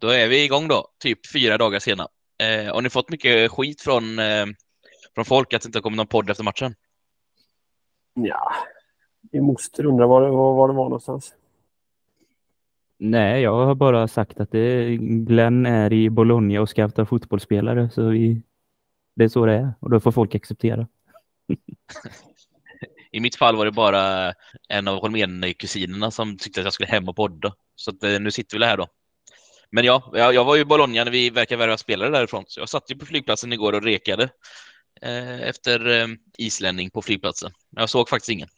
Då är vi igång då, typ fyra dagar senare. Eh, har ni fått mycket skit från, eh, från folk att det inte har kommit någon podd efter matchen? Ja, min moster undrar var det var, var, det var någonstans. Nej, jag har bara sagt att det, Glenn är i Bologna och scoutar fotbollsspelare. Så vi, det är så det är och då får folk acceptera. I mitt fall var det bara en av Holmén-kusinerna som tyckte att jag skulle hem och podda. Så att, eh, nu sitter vi här då. Men ja, jag, jag var ju i Bologna när vi verkar värva spelare därifrån. Så jag satt ju på flygplatsen igår och rekade eh, efter eh, islänning på flygplatsen. Men jag såg faktiskt ingen.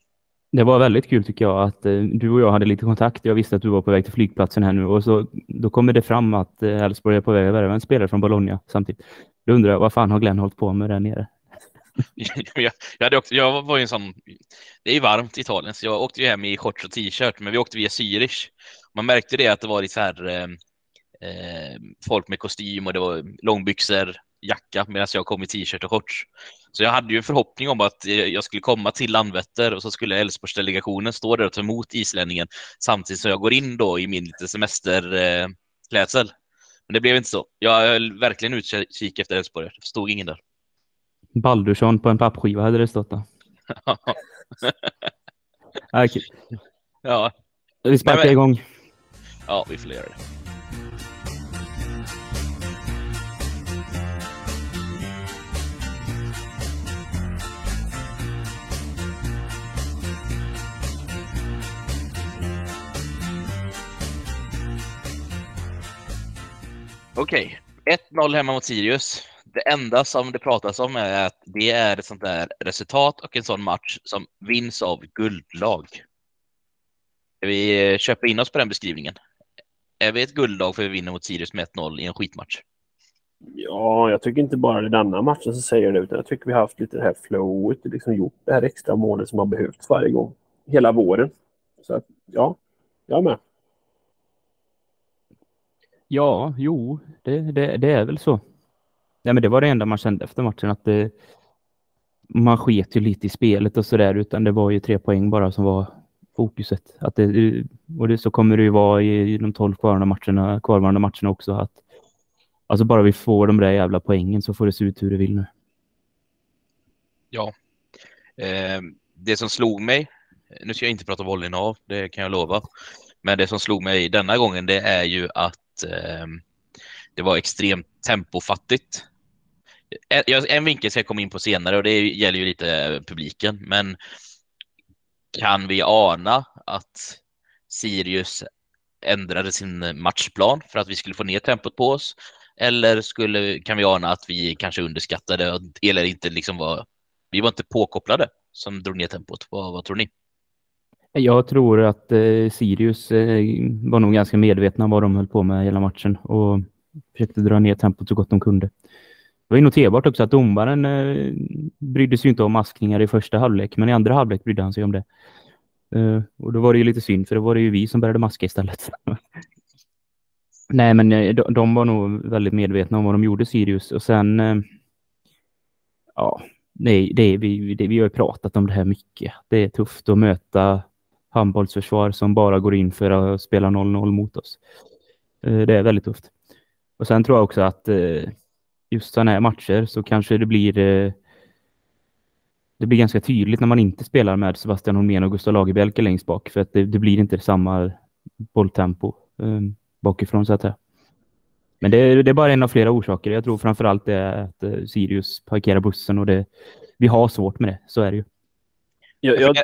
Det var väldigt kul tycker jag att eh, du och jag hade lite kontakt. Jag visste att du var på väg till flygplatsen här nu och så då kommer det fram att eh, Elfsborg är på väg att värva en spelare från Bologna samtidigt. Då undrar jag vad fan har Glenn hållit på med där nere? jag, jag, hade också, jag var ju en sån, det är ju varmt i Italien så jag åkte ju hem i shorts och t-shirt men vi åkte via Zürich. Man märkte det att det var lite så här eh, folk med kostym och det var långbyxor, jacka medan jag kom i t-shirt och shorts. Så jag hade ju en förhoppning om att jag skulle komma till Landvetter och så skulle Älvsborgsdelegationen stå där och ta emot islänningen samtidigt som jag går in då i min lite semesterklädsel. Eh, Men det blev inte så. Jag höll verkligen utkik efter Älvsborg. Det stod ingen där. Baldursson på en pappskiva hade det stått då. okay. Ja. Vi sparkar igång. Ja, vi får göra det. Okej, okay. 1-0 hemma mot Sirius. Det enda som det pratas om är att det är ett sånt där resultat och en sån match som vinns av guldlag. Vi eh, köper in oss på den beskrivningen. Är vi ett guldlag för att vi vinner mot Sirius med 1-0 i en skitmatch? Ja, jag tycker inte bara det är denna matchen som säger det, utan jag tycker vi har haft lite det här flowet, liksom gjort det här extra målet som har behövts varje gång, hela våren. Så att, ja, jag är med. Ja, jo, det, det, det är väl så. Ja, men det var det enda man kände efter matchen, att det, man sket ju lite i spelet och sådär, utan det var ju tre poäng bara som var fokuset. Att det, eh, och det, så kommer det ju vara i, i de tolv kvarvarande matcherna, kvarvarande matcherna också, att alltså bara vi får de där jävla poängen så får det se ut hur det vill nu. Ja, eh, det som slog mig, nu ska jag inte prata bollen av, det kan jag lova, men det som slog mig denna gången det är ju att eh, det var extremt tempofattigt. En, en vinkel ska jag komma in på senare och det gäller ju lite publiken, men kan vi ana att Sirius ändrade sin matchplan för att vi skulle få ner tempot på oss? Eller skulle, kan vi ana att vi kanske underskattade eller inte liksom var, vi var inte påkopplade som drog ner tempot? Vad, vad tror ni? Jag tror att eh, Sirius eh, var nog ganska medvetna om vad de höll på med hela matchen och försökte dra ner tempot så gott de kunde. Det var ju noterbart också att domaren eh, brydde sig inte om maskningar i första halvlek, men i andra halvlek brydde han sig om det. Eh, och då var det ju lite synd, för då var det ju vi som började maska istället. Nej, men eh, de, de, var nog väldigt medvetna om vad de gjorde, Sirius. Och sen, eh, ja, nej, det, vi, det, vi har ju pratat om det här mycket. Det är tufft att möta handbollsförsvar som bara går in för att spela 0-0 mot oss. Uh, det är väldigt tufft. Och sen tror jag också att just sådana här matcher så kanske det blir det blir ganska tydligt när man inte spelar med Sebastian Holmén och Gustav Lagerbielke längst bak för att det, det blir inte samma bolltempo bakifrån så att säga. Men det, det, är bara en av flera orsaker. Jag tror framförallt det är att Sirius parkerar bussen och det, vi har svårt med det. Så är det ju. Jag, jag.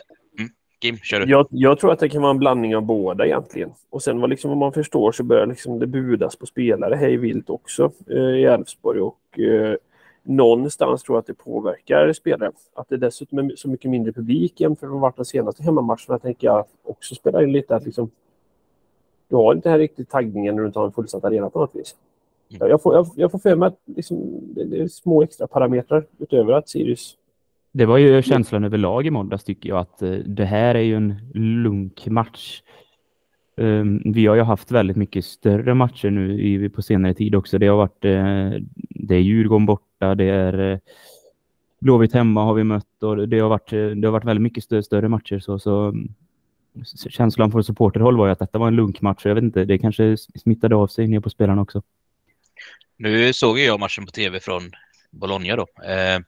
Kim, kör du. Jag, jag, tror att det kan vara en blandning av båda egentligen. Och sen vad liksom, om man förstår så börjar liksom det budas på spelare hej vilt också uh, i Elfsborg och uh, någonstans tror jag att det påverkar spelare. Att det dessutom är så mycket mindre publik jämfört med vart de senaste hemmamatcherna tänker jag också spelar in lite. Att liksom, du har inte här riktigt taggningen när du inte har en fullsatt arena på något vis. Mm. Jag, får, jag, jag får för mig att liksom, det, är små extra parametrar utöver att Sirius... Det var ju känslan överlag i måndags tycker jag att eh, det här är ju en lunk match. Um, vi har ju haft väldigt mycket större matcher nu på senare tid också. Det har varit uh, det är Djurgården borta, det är uh, Blåvitt hemma har vi mött och det har varit, det har varit väldigt mycket större, större matcher. Så, så känslan från supporterhåll var ju att detta var en lunkmatch. Jag vet inte, det kanske smittade av sig ner på spelarna också. Nu såg jag matchen på tv från Bologna då. Eh,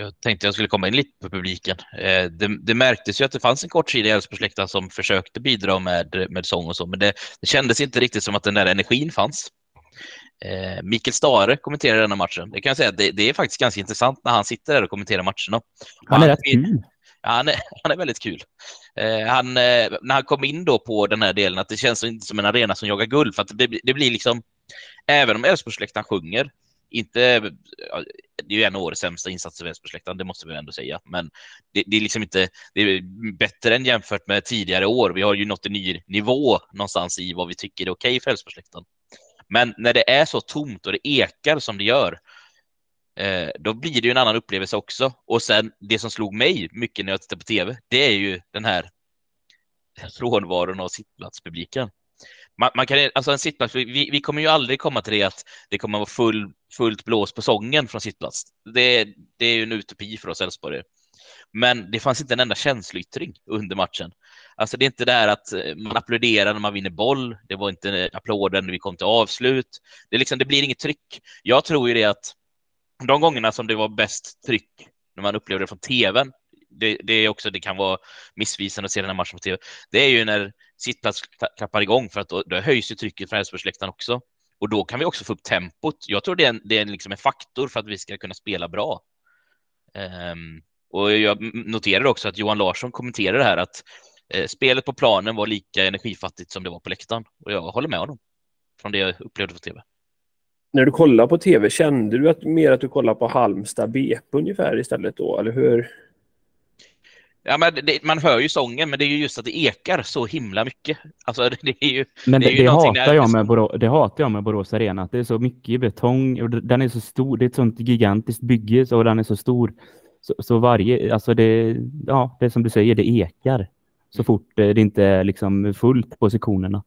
jag tänkte jag skulle komma in lite på publiken. Eh, det, det, märktes ju att det fanns en kort sida i Älvsborgsläktaren som försökte bidra med, med sång och så, men det, det kändes inte riktigt som att den där energin fanns. Eh, Mikael Stare kommenterar denna matchen. Det kan jag säga, det, det är faktiskt ganska intressant när han sitter där och kommenterar matcherna. Han är rätt kul. Han, är, han är väldigt kul. Eh, han, eh, när han kom in då på den här delen, att det känns inte som en arena som jagar guld, för att det, det blir liksom, även om Älvsborgsläktaren sjunger, inte, det är ju en av årets sämsta insatser för Älvsborgsläktaren, det måste vi ändå säga, men det, det, är liksom inte, det är bättre än jämfört med tidigare år. Vi har ju nått en ny nivå någonstans i vad vi tycker är okej för Älvsborgsläktaren. Men när det är så tomt och det ekar som det gör, eh, då blir det ju en annan upplevelse också. Och sen det som slog mig mycket när jag tittade på tv, det är ju den här frånvaron av sittplatspubliken. Man, man, kan, alltså en sittplats, vi, vi, kommer ju aldrig komma till det att det kommer att vara full, fullt blås på sången från sittplats. Det, det är ju en utopi för oss Elfsborgare. Men det fanns inte en enda känsloyttring under matchen. Alltså det är inte det här att eh, man applåderar när man vinner boll. Det var inte applåden när vi kom till avslut. Det, är liksom, det blir inget tryck. Jag tror ju det att de gångerna som det var bäst tryck när man upplevde det från tvn, det, det, är också, det kan vara missvisande att se den här matchen på tv. Det är ju när sittplats klappar igång för att då, då höjs ju trycket från Elfsborgsläktaren också. Och då kan vi också få upp tempot. Jag tror det är en, det är liksom en faktor för att vi ska kunna spela bra. Um, och jag noterade också att Johan Larsson kommenterade det här att eh, spelet på planen var lika energifattigt som det var på läktaren. Och jag håller med honom från det jag upplevde på tv. När du kollade på tv, kände du att mer att du kollade på Halmstad BP ungefär istället då, eller hur? Ja, men det, man hör ju sången, men det är ju just att det ekar så himla mycket. Alltså, det är ju, men det, det, det hatar, jag med Borås, det hatar jag med Borås Arena, att det är så mycket betong och den är så stor. Det är ett sånt gigantiskt bygge och den är så stor. Så, så, varje, alltså det, ja, det som du säger, det ekar så fort det inte är liksom fullt på sektionerna.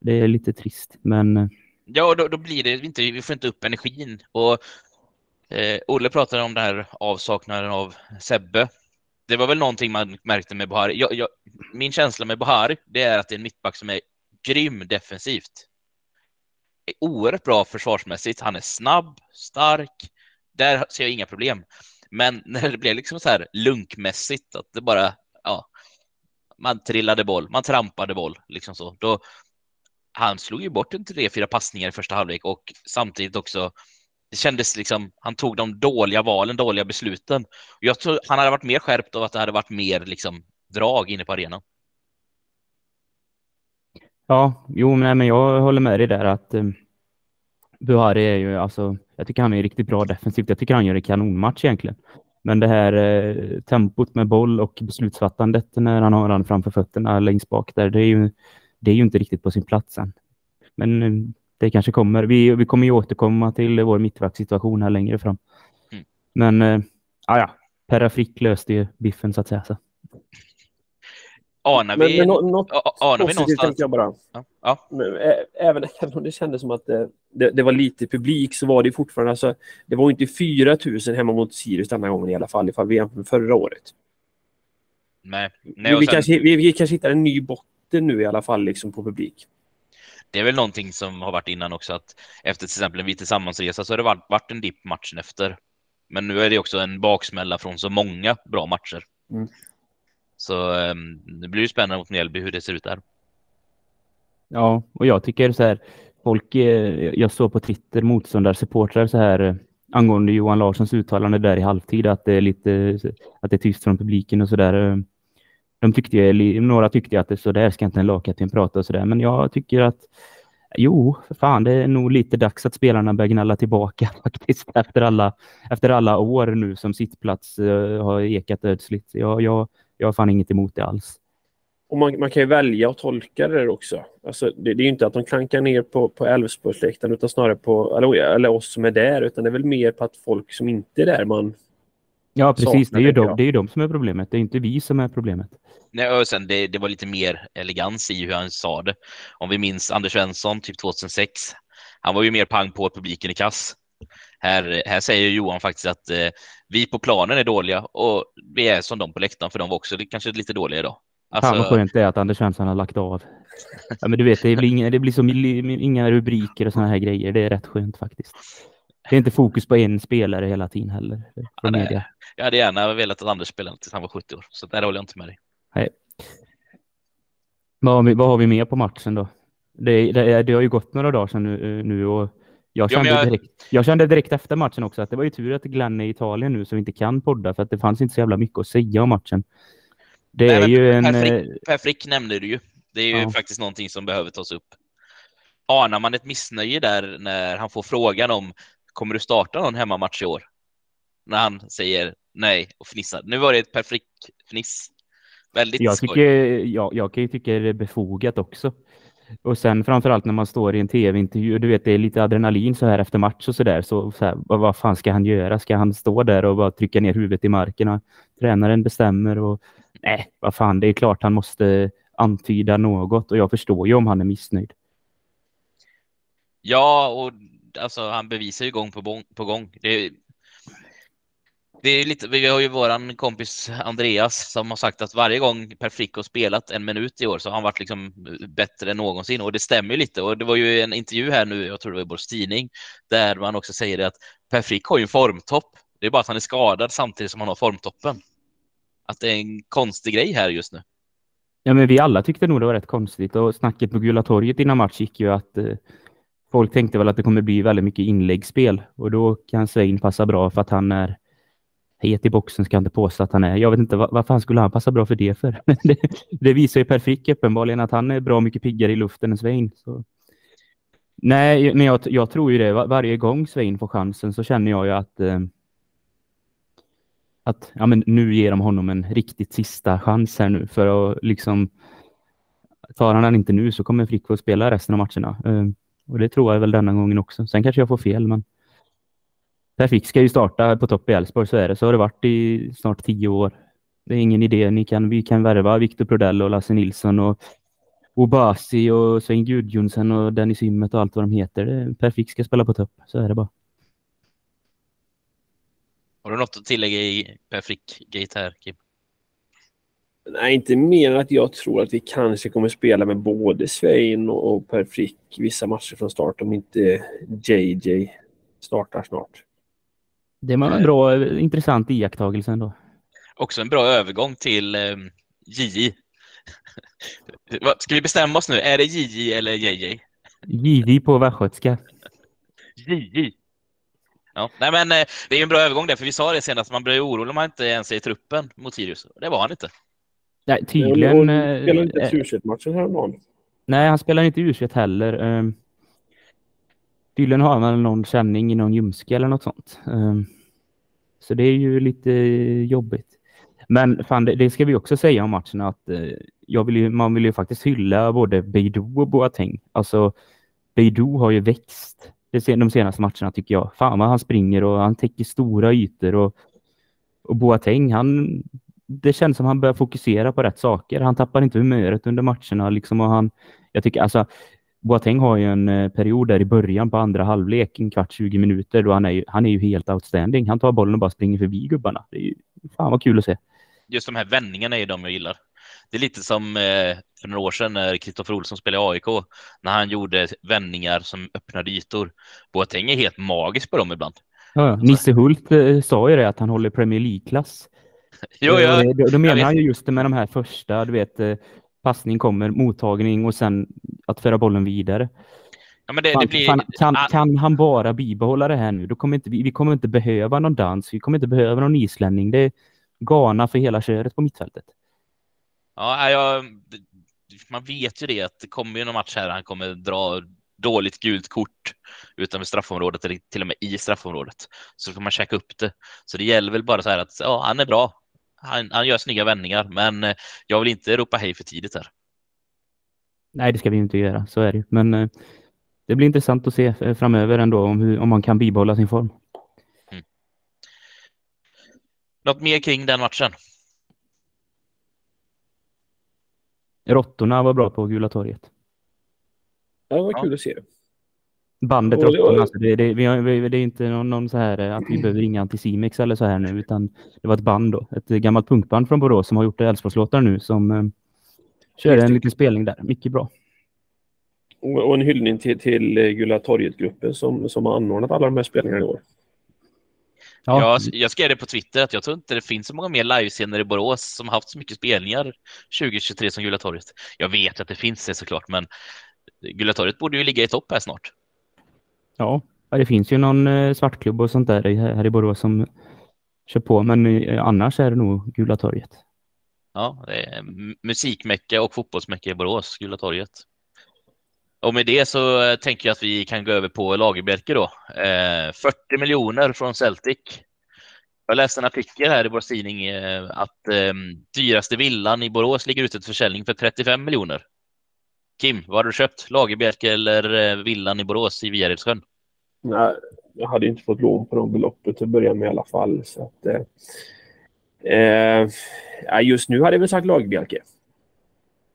Det är lite trist, men... Ja, då, då blir det inte, vi får inte upp energin. Och eh, Olle pratade om det här avsaknaden av Sebbe. Det var väl någonting man märkte med Bahari. Jag, jag, min känsla med Bahari, det är att det är en mittback som är grym defensivt. Är oerhört bra försvarsmässigt. Han är snabb, stark. Där ser jag inga problem. Men när det blev liksom så här lunkmässigt, att det bara, ja, man trillade boll, man trampade boll, liksom så. Då, han slog ju bort en tre, fyra passningar i första halvlek och samtidigt också det kändes liksom, han tog de dåliga valen, dåliga besluten. Jag tror han hade varit mer skärpt av att det hade varit mer liksom drag inne på arenan. Ja, jo, men, men jag håller med dig där att eh, Buhari är ju alltså, jag tycker han är riktigt bra defensivt. Jag tycker han gör en kanonmatch egentligen. Men det här eh, tempot med boll och beslutsfattandet när han har den framför fötterna längst bak där, det är ju, det är ju inte riktigt på sin plats än. Men eh, det kanske kommer. Vi, vi kommer ju återkomma till vår mittbacksituation här längre fram. Mm. Men eh, ja, Perra Frick löste ju biffen så att säga. Så. Anar vi, men, men något anar vi någonstans? Jag bara. Ja. ja. Men, även, även om det kändes som att det, det, det, var lite publik så var det fortfarande, alltså, det var inte 4 000 hemma mot Sirius denna gången i alla fall, ifall vi jämför med förra året. Nej. Nej vi, sen... kanske, vi, vi kanske hittar en ny botten nu i alla fall liksom på publik. Det är väl någonting som har varit innan också att efter till exempel en Vi tillsammans-resa så har det varit, varit en dipp matchen efter. Men nu är det också en baksmälla från så många bra matcher. Mm. Så um, det blir ju spännande mot Mjällby hur det ser ut där. Ja, och jag tycker så här, folk, eh, jag såg på Twitter motståndarsupportrar så här eh, angående Johan Larssons uttalande där i halvtid att det är lite, att det är tyst från publiken och så där. De tyckte, några tyckte att det så där ska inte en lagkapten prata och sådär, men jag tycker att Jo, för fan, det är nog lite dags att spelarna börjar gnälla tillbaka faktiskt efter alla, efter alla år nu som sittplats uh, har ekat ödsligt. Jag, jag, jag har fan inget emot det alls. Och man, man kan ju välja att tolka det också. Alltså, det, det är inte att de klankar ner på, på Älvsborgsläktaren utan snarare på eller, eller oss som är där. Utan det är väl mer på att folk som inte är där man Ja, precis. Det är, ju de, det är ju de som är problemet. Det är inte vi som är problemet. Nej, och sen det, det var lite mer elegans i hur han sa det. Om vi minns Anders Svensson, typ 2006. Han var ju mer pang på publiken i kass. Här, här säger Johan faktiskt att eh, vi på planen är dåliga och vi är som de på läktaren för de var också kanske lite dåliga idag. Alltså... Fan vad skönt det är att Anders Svensson har lagt av. Ja, men du vet, det blir, inga, det blir som inga rubriker och såna här grejer. Det är rätt skönt faktiskt. Det är inte fokus på en spelare hela tiden heller. Ja, det, jag hade gärna velat att Anders spelade tills han var 70 år, så där håller jag inte med dig. Nej. Vad har vi, vad har vi mer på matchen då? Det, det, det har ju gått några dagar sedan nu, nu och jag kände, ja, jag... Direkt, jag kände direkt efter matchen också att det var ju tur att Glenn är i Italien nu så vi inte kan podda för att det fanns inte så jävla mycket att säga om matchen. Det Nej, är ju en... Per Frick, per Frick nämnde du ju. Det är ju ja. faktiskt någonting som behöver tas upp. Anar man ett missnöje där när han får frågan om kommer du starta någon hemmamatch i år? När han säger nej och fnissar. Nu var det ett Per Frick-fniss. Väldigt jag, tycker, jag, jag kan ju tycka det är befogat också. Och sen framförallt när man står i en tv-intervju, du vet det är lite adrenalin så här efter match och så där. Så, så här, vad, vad fan ska han göra? Ska han stå där och bara trycka ner huvudet i marken? Och tränaren bestämmer och nej, vad fan, det är klart han måste antyda något och jag förstår ju om han är missnöjd. Ja, och alltså han bevisar ju gång på, på gång. Det, det är lite, vi har ju våran kompis Andreas som har sagt att varje gång Per Frick har spelat en minut i år så har han varit liksom bättre än någonsin och det stämmer ju lite och det var ju en intervju här nu, jag tror det var i Borås Tidning, där man också säger att Per Frick har ju en formtopp. Det är bara att han är skadad samtidigt som han har formtoppen. Att det är en konstig grej här just nu. Ja, men vi alla tyckte nog det var rätt konstigt och snacket på Gula torget innan match gick ju att eh, folk tänkte väl att det kommer bli väldigt mycket inläggsspel och då kan Svein passa bra för att han är het i boxen ska jag inte påstå att han är. Jag vet inte vad, vad fan skulle han passa bra för det för? det, det, visar ju perfekt uppenbarligen att han är bra mycket piggare i luften än Svein. Så. Nej, men jag, jag, tror ju det. Var, varje gång Svein får chansen så känner jag ju att eh, att ja, men nu ger de honom en riktigt sista chans här nu för att liksom tar han den inte nu så kommer Frick få spela resten av matcherna. Eh, och det tror jag väl denna gången också. Sen kanske jag får fel, men Perfik ska ju starta på topp i Elfsborg, så är det. Så har det varit i snart tio år. Det är ingen idé. Ni kan, vi kan värva Viktor Prodell och Lasse Nilsson och Obasi och Svein Gudjonsen och Dennis Ymmet och allt vad de heter. Perfik ska spela på topp, så är det bara. Har du något att tillägga i Perfik-gate här, Kim? Nej, inte mer än att jag tror att vi kanske kommer spela med både Svein och Per Frick vissa matcher från start om inte JJ startar snart. Det var en bra, intressant iakttagelse ändå. Också en bra övergång till eh, JJ. Ska vi bestämma oss nu? Är det JJ eller JJ? JJ på västgötska. JJ. Ja, nej men eh, det är en bra övergång där, för vi sa det senast, man blir orolig om man inte ens är i truppen mot Sirius. Det var han inte. Nej, tydligen... Han eh, spelade inte eh, U21-matchen häromdagen. Nej, han spelar inte U21 heller. Ehm, tydligen har han någon känning i någon ljumske eller något sånt. Ehm, så det är ju lite jobbigt. Men fan, det, det ska vi också säga om matchen att jag vill ju, man vill ju faktiskt hylla både Beidou och Boateng. Alltså, Beidou har ju växt de senaste matcherna tycker jag. Fan vad han springer och han täcker stora ytor och, och Boateng, han, det känns som han börjar fokusera på rätt saker. Han tappar inte humöret under matcherna liksom och han, jag tycker alltså Boateng har ju en eh, period där i början på andra halvlek, en kvart, 20 minuter, då han är, ju, han är ju helt outstanding. Han tar bollen och bara springer förbi gubbarna. Det är ju fan vad kul att se. Just de här vändningarna är de jag gillar. Det är lite som eh, för några år sedan när Kristoffer Olsson spelade i AIK, när han gjorde vändningar som öppnade ytor. Boateng är helt magisk på dem ibland. Ja, Nisse Hult eh, sa ju det, att han håller Premier League-klass. jo, ja, då, då menar han ju just det med de här första, du vet, eh, passning kommer, mottagning och sen att föra bollen vidare. Ja, det, fan, det blir... fan, kan, kan, han bara bibehålla det här nu, då kommer inte, vi, vi kommer inte behöva någon dans, vi kommer inte behöva någon islänning. Det är Ghana för hela köret på mittfältet. Ja, jag, man vet ju det att det kommer ju någon match här han kommer dra dåligt gult kort utanför straffområdet eller till och med i straffområdet. Så får man checka upp det. Så det gäller väl bara så här att ja, han är bra. Han, han gör snygga vändningar, men eh, jag vill inte ropa hej för tidigt här. Nej, det ska vi inte göra. Så är det. Men eh, det blir intressant att se eh, framöver ändå om, hur, om man kan bibehålla sin form. Mm. Något mer kring den matchen? Råttorna var bra på Gula torget. Ja, det var ja. kul att se. Bandet Råttorna. Alltså det, det, vi, det är inte någon, någon, så här eh, att vi behöver ringa Anticimex eller så här nu, utan det var ett band då. Ett gammalt punkband från Borås som har gjort Älvsborgslåtar nu som, eh, Körde en liten spelning där. Mycket bra. Och, och en hyllning till, till Gula torget-gruppen som, som har anordnat alla de här spelningarna i år. Ja. Jag, jag skrev det på Twitter att jag tror inte det finns så många mer livescener i Borås som har haft så mycket spelningar 2023 som Gula torget. Jag vet att det finns det såklart, men Gula torget borde ju ligga i topp här snart. Ja, det finns ju någon eh, svartklubb och sånt där här i Borås som kör på, men eh, annars är det nog Gula torget. Ja, det är musikmecka och fotbollsmäcka i Borås, Gula torget. Och med det så eh, tänker jag att vi kan gå över på Lagerbjälke då. Eh, 40 miljoner från Celtic. Jag läste en artikel här i vår tidning eh, att eh, dyraste villan i Borås ligger ute till försäljning för 35 miljoner. Kim, vad har du köpt? Lagerbjälke eller villan i Borås i Viaredssjön? Nej, jag hade inte fått lån på de beloppet till att börja med i alla fall. Så att, eh, eh, just nu hade jag väl sagt Lagerbjälke.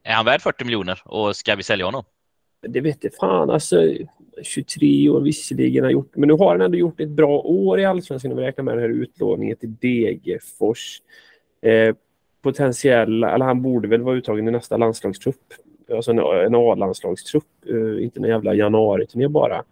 Är han värd 40 miljoner och ska vi sälja honom? Det vet jag fan. Alltså, 23 år visserligen har gjort, men nu har han ändå gjort ett bra år i Allsvenskan om vi räknar med den här utlåningen till Degerfors. Eh, potentiell, eller han borde väl vara uttagen i nästa landslagstrupp. Alltså en, en A-landslagstrupp, eh, inte en jävla januari-turné bara.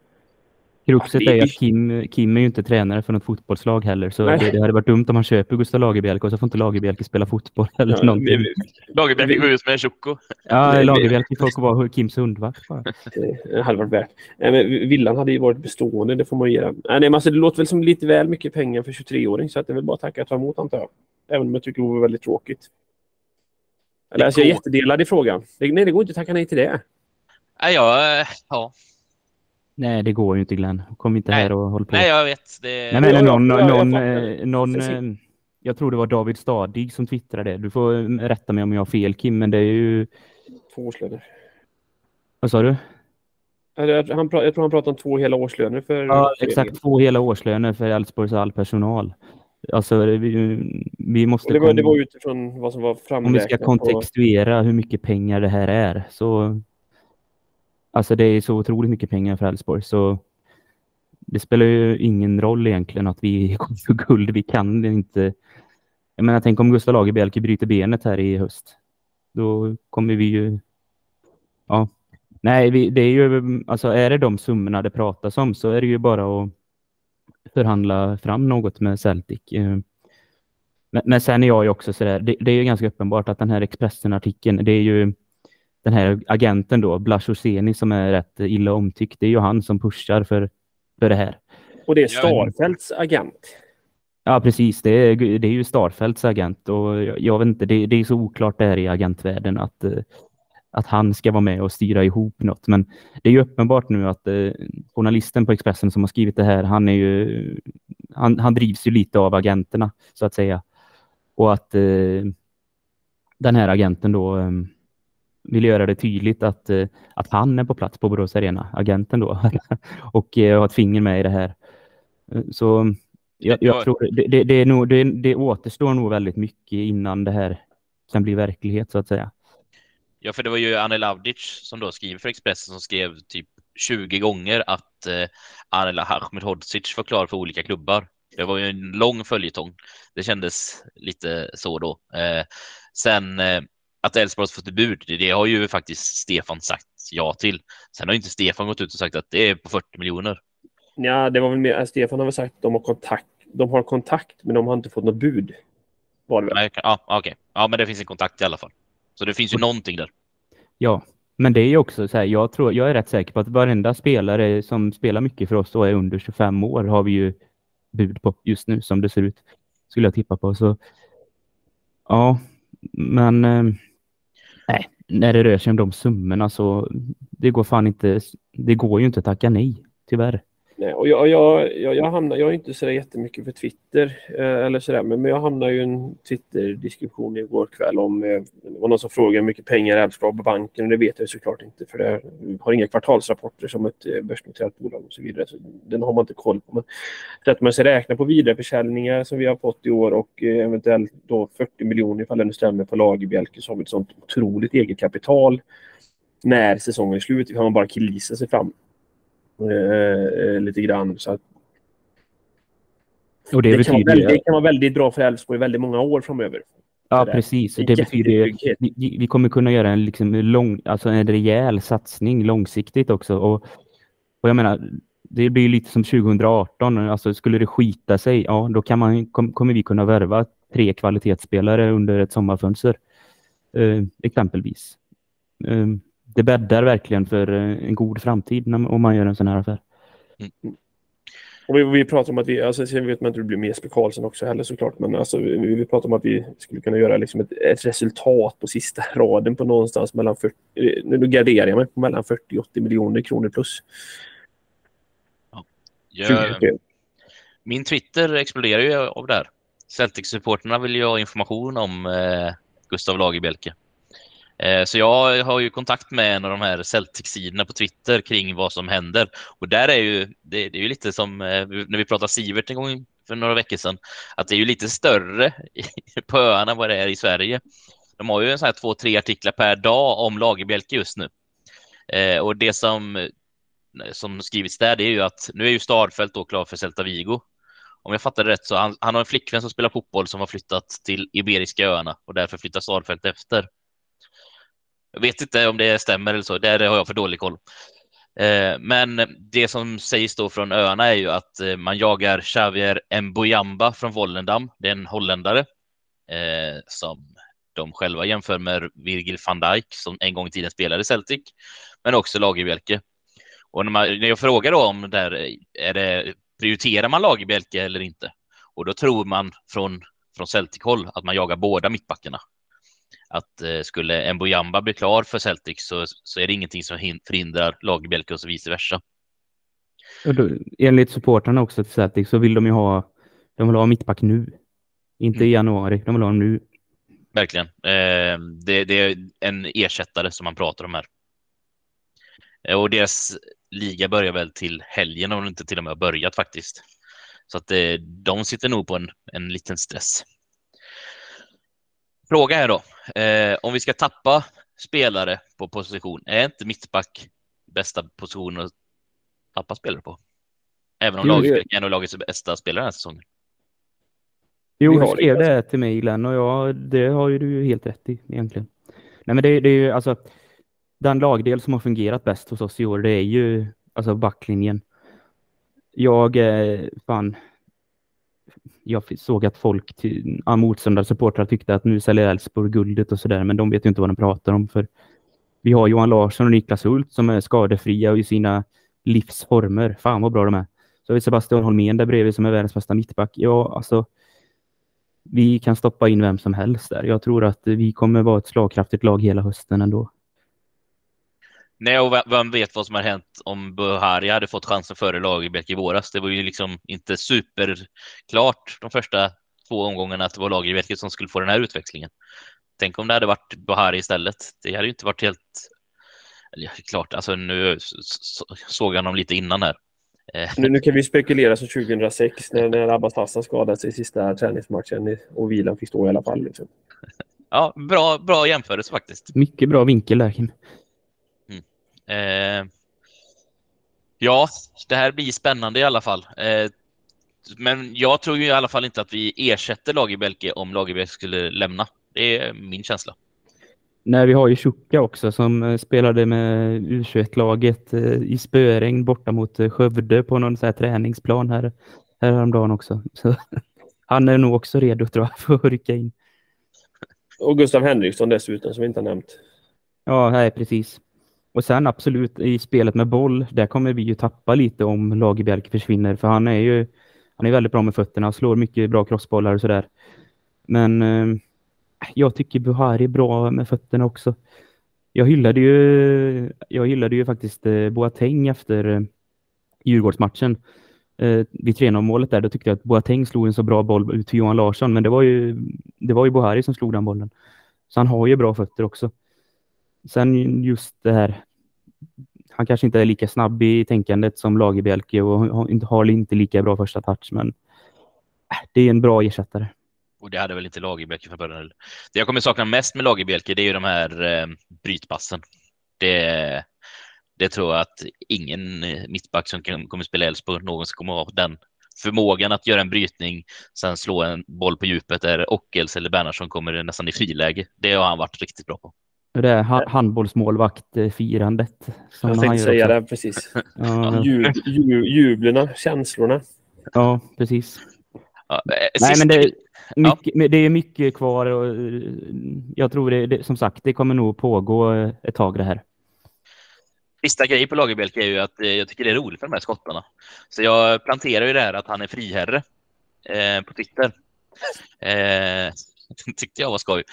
Kruxet är ju att Kim, Kim är ju inte tränare för något fotbollslag heller. Så det, det, hade varit dumt om man köper Gustav Lagerbielke och så får inte Lagerbielke spela fotboll eller ja, någonting. Lagerbielke går ut med en tjocko. Ja, Lagerbielke får vara Kims hundvakt bara. Det hade varit värt. Men villan hade ju varit bestående, det får man ge Nej, men alltså, det låter väl som lite väl mycket pengar för 23-åring så att det är väl bara att tacka och ta emot antar jag. Även om jag tycker det vore väldigt tråkigt. Eller, alltså, jag är jättedelad i frågan. nej, det går inte att tacka nej till det. Nej, ja, ja. Nej, det går ju inte Glenn. Kom inte Nej. här och håll på. Nej, jag vet. Det... Nej, men någon, någon, jag, eh, någon, eh, jag tror det var David Stadig som twittrade det. Du får eh, rätta mig om jag har fel Kim, men det är ju... Två årslöner. Vad sa du? Han, jag tror han pratade om två hela årslöner för... Ja, exakt. Två hela årslöner för Elfsborgs all personal. Alltså, vi, vi måste... Det var, det var utifrån vad som var framräknat. Om vi ska kontextuera på... hur mycket pengar det här är, så Alltså det är så otroligt mycket pengar för Elfsborg så det spelar ju ingen roll egentligen att vi går för guld. Vi kan inte. Jag menar, tänk om Gustav Lagerbielke bryter benet här i höst. Då kommer vi ju. Ja, nej, vi, det är ju alltså är det de summorna det pratas om så är det ju bara att förhandla fram något med Celtic. Eh, men, men sen är jag ju också så där. Det, det är ju ganska uppenbart att den här Expressen-artikeln, det är ju den här agenten då, Blasjoseni, som är rätt illa omtyckt. Det är ju han som pushar för, för det här. Och det är Starfelts agent? Ja, precis. Det är, det är ju Starfelts agent och jag, jag vet inte, det, det, är så oklart det här i agentvärlden att, eh, att han ska vara med och styra ihop något. Men det är ju uppenbart nu att eh, journalisten på Expressen som har skrivit det här, han är ju, han, han drivs ju lite av agenterna så att säga. Och att eh, den här agenten då eh, vill göra det tydligt att, eh, att han är på plats på Borås Arena, agenten då, och eh, har ett finger med i det här. Eh, så jag, jag tror det, det, det, är nog, det, det återstår nog väldigt mycket innan det här kan bli verklighet så att säga. Ja, för det var ju Anne Lavdic som då skriver för Expressen som skrev typ 20 gånger att eh, Anela Ahmedhodzic var klar för olika klubbar. Det var ju en lång följetong. Det kändes lite så då. Eh, sen eh, att Elfsborg har fått ett bud, det har ju faktiskt Stefan sagt ja till. Sen har inte Stefan gått ut och sagt att det är på 40 miljoner. Ja, det var väl mer, Stefan har väl sagt att de har kontakt. De har kontakt, men de har inte fått något bud. Var det väl? Ja, okej. Okay. Ja, men det finns en kontakt i alla fall. Så det finns ju någonting där. Ja, men det är ju också så här, jag, tror, jag är rätt säker på att varenda spelare som spelar mycket för oss och är under 25 år har vi ju bud på just nu som det ser ut. Skulle jag tippa på. Så ja, men eh, nej, när det rör sig om de summorna så det går fan inte. Det går ju inte att tacka nej, tyvärr. Nej, och jag, jag, jag, jag, hamnar, jag är inte så jättemycket för Twitter eh, eller sådär, men, men jag hamnade i en Twitter-diskussion igår kväll om eh, det var någon som frågade hur mycket pengar Elfsborg på banken och det vet jag såklart inte för det har inga kvartalsrapporter som ett eh, börsnoterat bolag och så vidare. Så den har man inte koll på. Men att man ska räkna på vidareförsäljningar som vi har fått i år och eh, eventuellt då 40 miljoner ifall det nu stämmer på Lagerbjälke så har vi ett sånt otroligt eget kapital när säsongen är slut. Vi kan man bara killgissa sig fram eh, lite grann. Så att, och det, det, kan väldigt, det, kan vara väldigt bra för Elfsborg väldigt många år framöver. Ja, precis. Det betyder vi, vi kommer kunna göra en, liksom, lång, alltså en rejäl satsning långsiktigt också. Och, och jag menar, det blir lite som 2018. Alltså skulle det skita sig, ja, då kan man, kom, kommer vi kunna värva tre kvalitetsspelare under ett sommarfönster. Eh, exempelvis. Eh, det bäddar verkligen för eh, en god framtid när, om man gör en sån här affär. Mm. Och vi, vi pratar om att vi, alltså sen vet man inte hur det blir med Jesper Karlsson också heller såklart, men alltså, vi, vi pratar om att vi skulle kunna göra liksom ett, ett resultat på sista raden på någonstans mellan 40, nu garderar jag mig på mellan 40 80 miljoner kronor plus. Ja. min Twitter exploderar ju av det här. Celtic-supporterna vill ju ha information om eh, Gustav Lagerbielke. Eh, så jag har ju kontakt med en av de här Celtic-sidorna på Twitter kring vad som händer. Och där är ju, det, det är ju lite som eh, när vi pratade Sivert en gång för några veckor sedan, att det är ju lite större på öarna än vad det är i Sverige. De har ju en sån här två, tre artiklar per dag om Lagerbielke just nu. Eh, och det som, eh, som skrivits där, det är ju att nu är ju Starfelt då klar för Celta Vigo. Om jag fattar det rätt så han, han har en flickvän som spelar fotboll som har flyttat till Iberiska öarna och därför flyttar Starfelt efter. Jag vet inte om det stämmer eller så, där har jag för dålig koll. Eh, men det som sägs då från öarna är ju att eh, man jagar Xavier Mbuyamba från Wollendam. Det är en holländare eh, som de själva jämför med Virgil van Dijk som en gång i tiden spelade i Celtic, men också Lagerbjälke. Och när, man, när jag frågar då om där, är det, prioriterar man Lagerbjälke eller inte? Och då tror man från, från Celtic-håll att man jagar båda mittbackarna att eh, skulle Mbojamba bli klar för Celtic så, så är det ingenting som förhindrar Lagerbielke och så vice versa. Då, enligt supportrarna också till Celtic så vill de ju ha, de vill ha mittback nu. Inte mm. i januari, de vill ha nu. Verkligen. Eh, det, det, är en ersättare som man pratar om här. Eh, och deras liga börjar väl till helgen om de inte till och med har börjat faktiskt. Så att eh, de sitter nog på en, en liten stress. Fråga här då. Eh, om vi ska tappa spelare på position, är inte mittback bästa positionen att tappa spelare på? Även om laget är en av lagets bästa spelare den här säsongen. Jo, du skrev det till mig Glenn och ja, det har ju du helt rätt i egentligen. Nej, men det, det är ju alltså den lagdel som har fungerat bäst hos oss i år, det är ju alltså backlinjen. Jag, fan, jag såg att folk, till, ja, motståndarsupportrar tyckte att nu säljer Elfsborg guldet och sådär, men de vet ju inte vad de pratar om. för Vi har Johan Larsson och Niklas Hult som är skadefria och i sina livsformer. Fan vad bra de är. Så har vi Sebastian Holmén där bredvid som är världens bästa mittback. Ja, alltså vi kan stoppa in vem som helst där. Jag tror att vi kommer vara ett slagkraftigt lag hela hösten ändå. Nej, och vem vet vad som har hänt om Buhari hade fått chansen före Lagerbäck i våras. Det var ju liksom inte superklart de första två omgångarna att det var Lagerbäck som skulle få den här utväxlingen. Tänk om det hade varit Buhari istället. Det hade ju inte varit helt... Eller, klart, alltså nu såg jag honom lite innan här. Eh, nu, nu kan vi spekulera som 2006 när, när Abbas Hassan skadade sig i sista träningsmatchen och vilan fick stå i alla fall. Liksom. Ja, bra, bra jämförelse faktiskt. Mycket bra vinkel där, Kim. Eh, ja, det här blir spännande i alla fall. Eh, men jag tror ju i alla fall inte att vi ersätter Lagerbälke om Lagerbälke skulle lämna. Det är min känsla. Nej, vi har ju Tjucka också som eh, spelade med U21-laget eh, i spöregn borta mot eh, Skövde på någon så här träningsplan här, häromdagen också. Så, han är nog också redo tror jag för att rycka in. Och Gustav Henriksson dessutom som vi inte har nämnt. Ja, nej, precis. Och sen absolut i spelet med boll, där kommer vi ju tappa lite om Lagerbjälke försvinner. För han är ju han är väldigt bra med fötterna, slår mycket bra crossbollar och sådär. Men eh, jag tycker Buhari är bra med fötterna också. Jag hyllade ju, jag hyllade ju faktiskt eh, Boateng efter eh, Djurgårdsmatchen. Eh, vid 3-0 målet där, då tyckte jag att Boateng slog en så bra boll ut till Johan Larsson, men det var ju, det var ju Buhari som slog den bollen. Så han har ju bra fötter också. Sen just det här, han kanske inte är lika snabb i tänkandet som Lagerbielke och har inte lika bra första touch, men äh, det är en bra ersättare. Och det hade väl inte Lagerbielke från början. Det jag kommer sakna mest med Lagerbielke, det är ju de här eh, brytpassen. Det, det tror jag att ingen mittback som kommer spela Elfsborg någonsin kommer ha den förmågan att göra en brytning, sen slå en boll på djupet där Ockels eller Bernhardsson kommer nästan i friläge. Det har han varit riktigt bra på. Det är handbollsmålvakt-firandet. Jag tänkte säga det, precis. ja. Jub, jub, jublerna, känslorna. Ja, precis. Ja, eh, Nej, men det, mycket, ja. det är mycket kvar och eh, jag tror det, det, som sagt, det kommer nog pågå ett tag det här. Sista grejen på Lagerbielke är ju att eh, jag tycker det är roligt för de här skottarna. Så jag planterar ju det här att han är friherre eh, på Twitter. Eh, tyckte jag var skoj.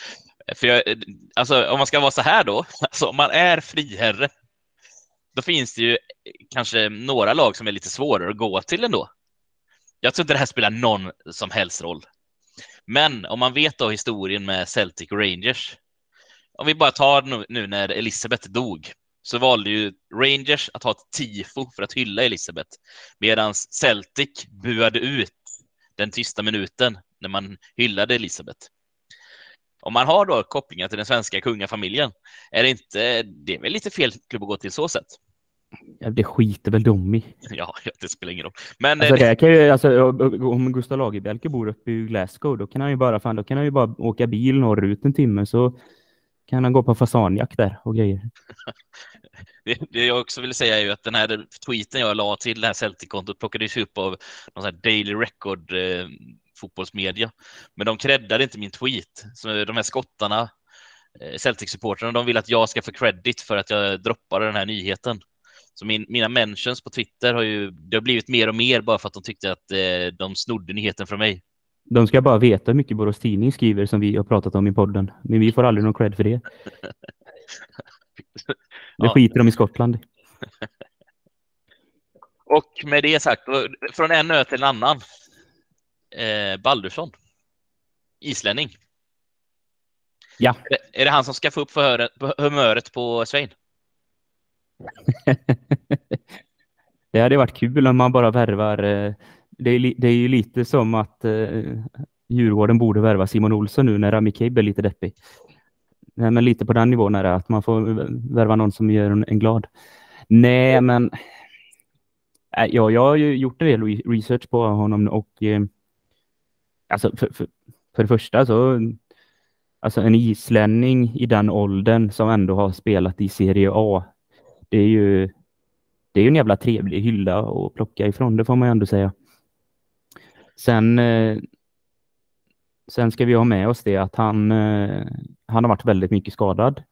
För jag, eh, alltså, om man ska vara så här då, alltså, om man är friherre, då finns det ju eh, kanske några lag som är lite svårare att gå till ändå. Jag tror inte det här spelar någon som helst roll. Men om man vet då historien med Celtic Rangers. Om vi bara tar nu när Elisabeth dog så valde ju Rangers att ha ett tifo för att hylla Elisabeth medan Celtic buade ut den tysta minuten när man hyllade Elisabeth. Om man har då kopplingar till den svenska kungafamiljen, är det inte, det är väl lite fel klubb att gå till så sätt? Ja, det skiter väl de i. Ja, det spelar ingen roll. Men alltså, det kan ju, alltså, om Gustav Lagerbielke bor uppe i Glasgow, då kan han ju bara, fan, då kan han ju bara åka bil norrut en timme så kan han gå på fasanjakt där och grejer. det, det, jag också vill säga är ju att den här tweeten jag la till det här Celtic-kontot plockades upp av någon sån Daily Record eh, fotbollsmedia. Men de creddade inte min tweet. Så de här skottarna, eh, Celtic-supportrarna, de vill att jag ska få credit för att jag droppade den här nyheten. Så min, mina mentions på Twitter har ju det har blivit mer och mer bara för att de tyckte att eh, de snodde nyheten från mig. De ska bara veta hur mycket Borås Tidning skriver som vi har pratat om i podden. Men vi får aldrig någon cred för det. Det ja. skiter de i Skottland. Och med det sagt, från en ö till en annan. Eh, Baldursson. Islänning. Ja. Är det, är det han som ska få upp förhöret, humöret på Svein? det hade varit kul om man bara värvar. Eh, det är, det är ju lite som att eh, Djurgården borde värva Simon Olsson nu när Rami Kebe är lite deppig. Nej, men lite på den nivån är det, att man får värva någon som gör en glad. Nej, men ja, jag har ju gjort en del research på honom och eh, alltså för, för, för det första så alltså en islänning i den åldern som ändå har spelat i Serie A. Det är ju det är ju en jävla trevlig hylla att plocka ifrån, det får man ju ändå säga. Sen eh, Sen ska vi ha med oss det att han, eh, han har varit väldigt mycket skadad.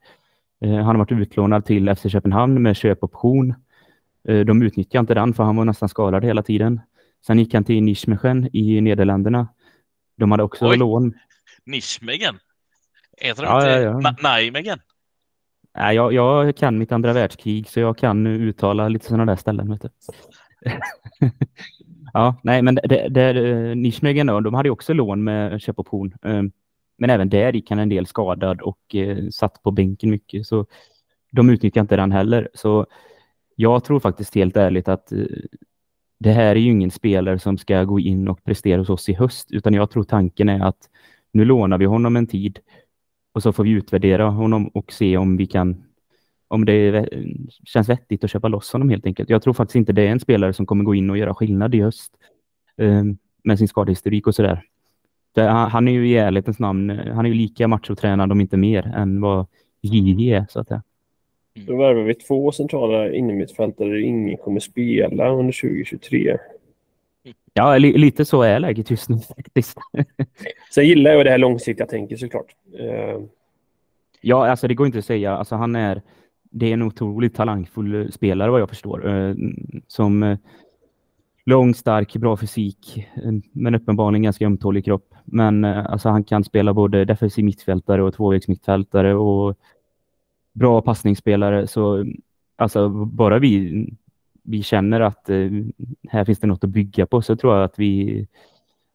Eh, han har varit utlånad till FC Köpenhamn med köpoption. De utnyttjade inte den för han var nästan skadad hela tiden. Sen gick han till Nijmegen i Nederländerna. De hade också Oj. lån. Nijmegen? Heter ja, inte ja, ja. Nijmegen? Nej, jag, jag kan mitt andra världskrig så jag kan uttala lite sådana där ställen. Vet du. Ja, nej, men det, det, Nijmegen då, de hade också lån med köpoption. Ehm, men även där gick han en del skadad och eh, satt på bänken mycket. Så de utnyttjar inte den heller. Så jag tror faktiskt helt ärligt att eh, det här är ju ingen spelare som ska gå in och prestera hos oss i höst, utan jag tror tanken är att nu lånar vi honom en tid och så får vi utvärdera honom och se om vi kan om det känns vettigt att köpa loss honom helt enkelt. Jag tror faktiskt inte det är en spelare som kommer gå in och göra skillnad i höst eh, med sin skadehistorik och sådär. Han, han är ju i ärlighetens namn, eh, han är ju lika machotränad om inte mer än vad JJ är så att säga. Då värvar vi två centrala innermittfältare där ingen kommer spela under 2023. Ja, li lite så är läget just nu faktiskt. Sen gillar jag det här långsiktiga tänket såklart. Uh... Ja, alltså det går inte att säga. Alltså han är det är en otroligt talangfull spelare vad jag förstår. Eh, som eh, lång, stark, bra fysik, men uppenbarligen ganska ömtålig kropp. Men alltså, han kan spela både defensiv mittfältare och tvåvägsmittfältare och bra passningsspelare. Så alltså, bara vi, vi känner att eh, här finns det något att bygga på så tror jag att vi,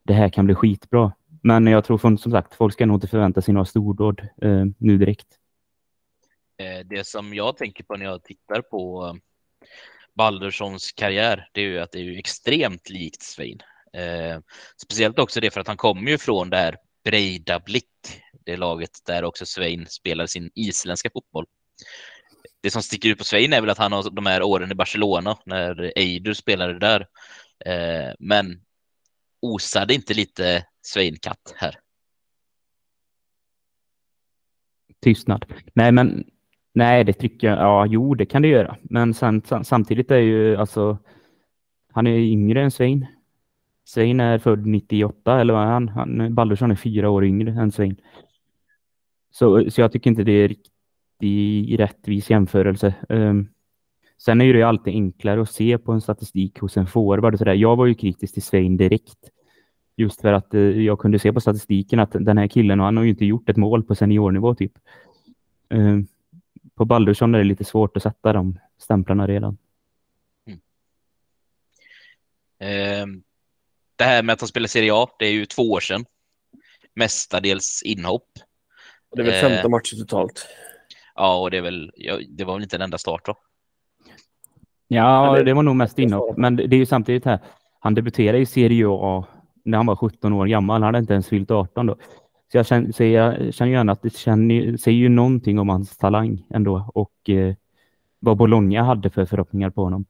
det här kan bli skitbra. Men jag tror som sagt, folk ska nog inte förvänta sig några stordåd eh, nu direkt. Eh, det som jag tänker på när jag tittar på eh, Balderssons karriär, det är ju att det är extremt likt Svein. Eh, speciellt också det för att han kommer ju från det här Breidablick, det laget där också Svein spelar sin isländska fotboll. Det som sticker ut på Svein är väl att han har de här åren i Barcelona när Eidur spelade där. Eh, men osade inte lite Svein-katt här? Tystnad. Nej, men nej, det tycker jag. Ja, jo, det kan det göra. Men sen, samtidigt är ju alltså. Han är yngre än Svein. Svein är född 98 eller vad är han? han Baldursson är fyra år yngre än Svein. Så, så jag tycker inte det är riktigt rättvis jämförelse. Um, sen är det ju alltid enklare att se på en statistik hos en forward. Så där. Jag var ju kritisk till Svein direkt. Just för att uh, jag kunde se på statistiken att den här killen, han har ju inte gjort ett mål på seniornivå typ. Um, på Baldursson är det lite svårt att sätta de stämplarna redan. Mm. Um det här med att han spelar Serie A, det är ju två år sedan. Mestadels inhopp. Det är väl 15 eh, matcher totalt. Ja, och det är väl, ja, det var väl inte en enda start då? Ja, det, det, var nog mest inhopp. Men det är ju samtidigt här, han debuterade i Serie A när han var 17 år gammal. Han hade inte ens fyllt 18 då. Så jag känner, så jag känner gärna att det känner, säger ju någonting om hans talang ändå och eh, vad Bologna hade för förhoppningar på honom.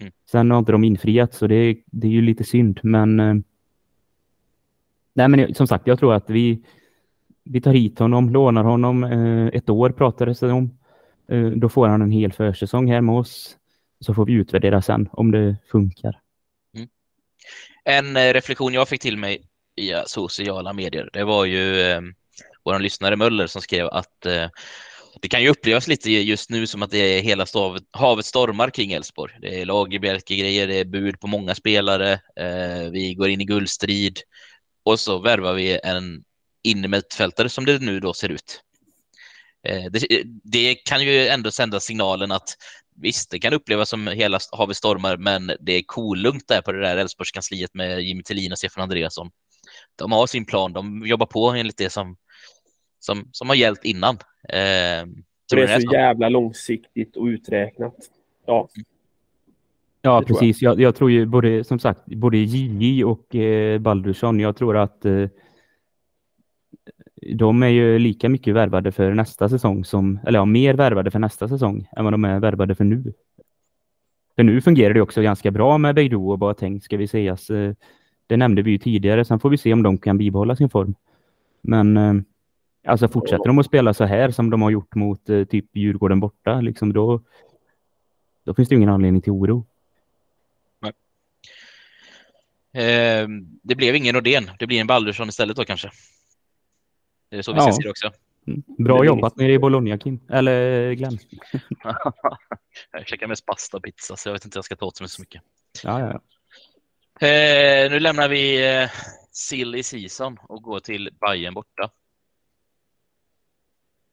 Mm. Sen har inte de infriat så det, det är ju lite synd. Men, eh, nej, men som sagt, jag tror att vi, vi tar hit honom, lånar honom eh, ett år pratades det om. Eh, då får han en hel försäsong här med oss. Så får vi utvärdera sen om det funkar. Mm. En reflektion jag fick till mig via sociala medier, det var ju eh, vår lyssnare Möller som skrev att eh, det kan ju upplevas lite just nu som att det är hela stavet, havet stormar kring Elfsborg. Det är Lagerbjälke-grejer, det är bud på många spelare, eh, vi går in i guldstrid och så värvar vi en innermittfältare som det nu då ser ut. Eh, det, det, kan ju ändå sända signalen att visst, det kan upplevas som hela havet stormar, men det är kolugnt där på det där Elfsborgskansliet med Jimmy Tillin och Stefan Andreasson. De har sin plan, de jobbar på enligt det som, som, som har gällt innan. Eh, det är så jävla långsiktigt och uträknat. Ja. Ja, precis. Jag. Jag, jag. tror ju både, som sagt, både JJ och eh, Baldursson, jag tror att eh, de är ju lika mycket värvade för nästa säsong som, eller ja, mer värvade för nästa säsong än vad de är värvade för nu. För nu fungerar det också ganska bra med Beidou och Boateng ska vi säga. Så, det nämnde vi ju tidigare. Sen får vi se om de kan bibehålla sin form. Men eh, Alltså fortsätter de att spela så här som de har gjort mot eh, typ Djurgården borta, liksom då, då finns det ingen anledning till oro. Eh, det blev ingen Nordén. Det blir en Baldursson istället då kanske. Det är så vi ska se det också. Mm. Bra jobbat nere i Bologna, Kim. Eller Glenn. jag käkar mest pasta och pizza, så jag vet inte jag ska ta åt mig så mycket. Ja, ja, ja. Eh, nu lämnar vi eh, silly season och går till Bayern borta.